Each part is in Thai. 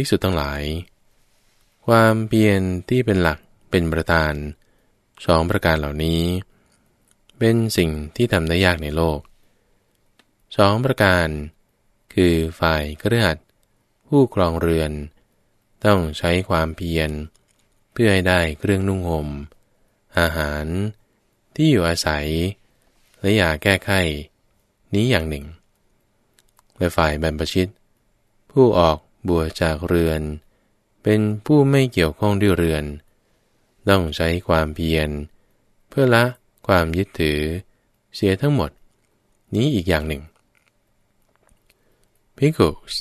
ภิกษุทั้งหลาย ความเพียรที่เป็นหลักเป็นประธานสองประการเหล่านี้ เป็นสิ่งที่ทำได้ยากในโลกสองประการ คือฝ่ายเครือขัดผู้ครองเรือน ต้องใช้ความเพียร เพื่อให้ได้เครื่องนุ่งห่มอาหาร ที่อยู่อาศัย และยาแก้ไขนี้อย่างหนึ่งและฝ่ายบรรพชิต ผู้ออก บวชจากเรือน เป็นผู้ไม่เกี่ยวข้องด้วยเรือน ต้องใช้ความเพียร เพื่อละความยึดถือ เสียทั้งหมด นี้อีกอย่างหนึ่ง Because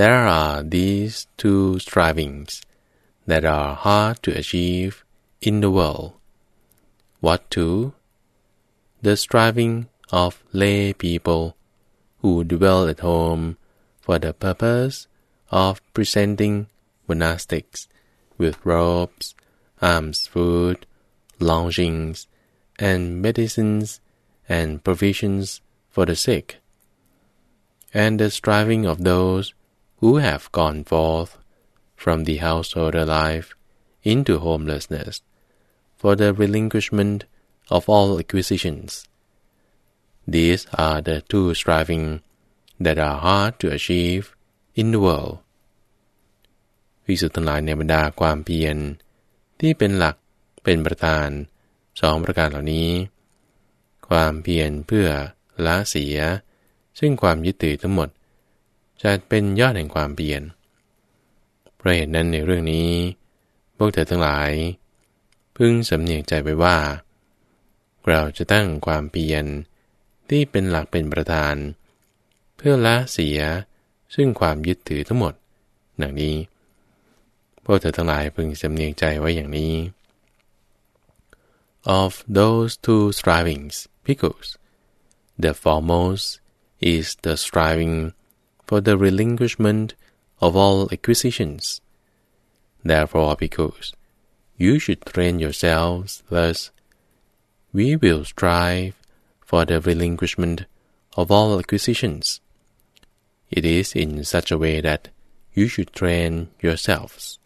there are these two strivings that are hard to achieve in the world. What two? The striving of lay people who dwell at home for the purpose of presenting monastics with robes, alms food, lodgings, and medicines and provisions for the sick, and the striving of those who have gone forth from the householder life into homelessness for the relinquishment of all acquisitions. These are the two striving that are hard to achieve in the world วิสุทธิ์หลายในบรรดาความเพียรที่เป็นหลักเป็นประธานสองประการเหล่านี้ ความเพียรเพื่อละเสีย ซึ่งความยึดถือทั้งหมด จะเป็นยอดแห่งความเพียรเพราะเหตุนั้นในเรื่องนี้ พวกเธอทั้งหลาย พึงสำเนียกใจไว้ว่า เราจะตั้งความเพียรที่เป็นหลักเป็นประธาน เพื่อละเสีย ซึ่งความยึดถือทั้งหมดดังนี้ พวกเธอทั้งหลายพึงสำเนียงใจไว้อย่างนี้ Of those two strivings, pickles, the foremost is the striving for the relinquishment of all acquisitions. Therefore, pickles, you should train yourselves thus. We will strive for the relinquishment of all acquisitions. It is in such a way that you should train yourselves.